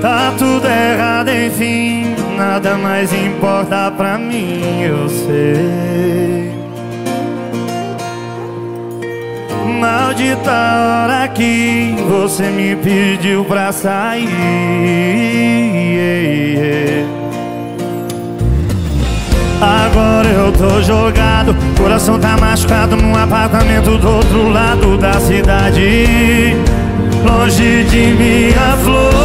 Tá tudo errado, enfim, nada mais importa pra mim, eu sei. Maldita hora que você me pediu pra sair. Agora eu tô jogado, coração tá machucado num apartamento do outro lado da cidade, longe de minha flor.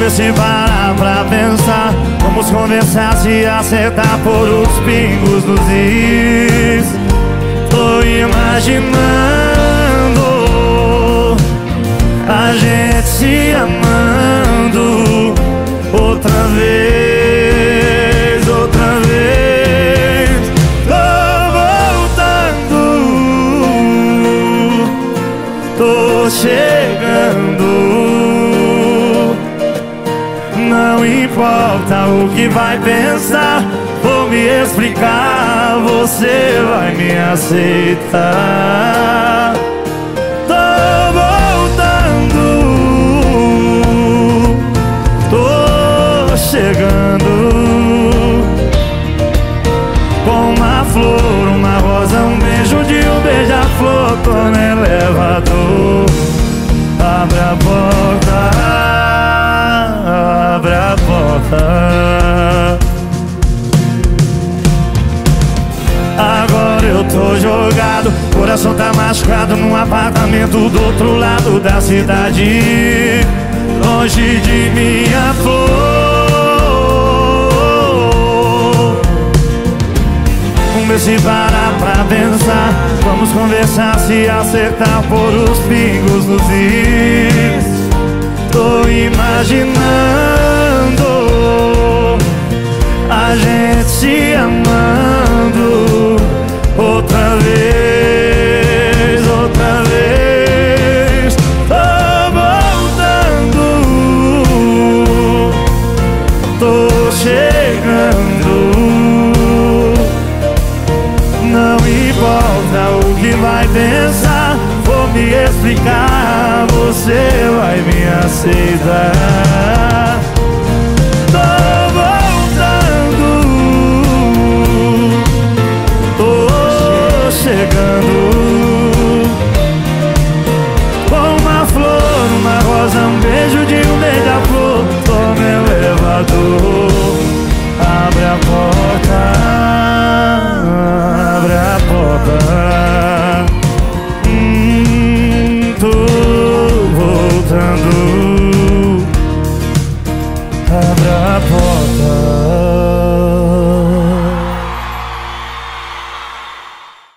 Vamos se parar pra pensar Vamos conversar, se acertar por os pingos dos is. Tô imaginando A gente se amando Tô chegando não importa o que vai pensar, vou me explicar, você vai me aceitar. Tô voltando, tô chegando. Com uma flor, uma rosa, um beijo de um beija-flor, tô coração tá machucado num apartamento do outro lado da cidade, longe de minha flor. Vamos se parar pra pensar, vamos conversar, se acertar por os pingos nos is. Chegando. Não importa o que vai pensar, vou me explicar, você vai me aceitar. Tô voltando. Abra a porta